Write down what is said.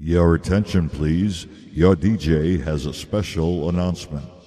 Your attention, please. Your DJ has a special announcement.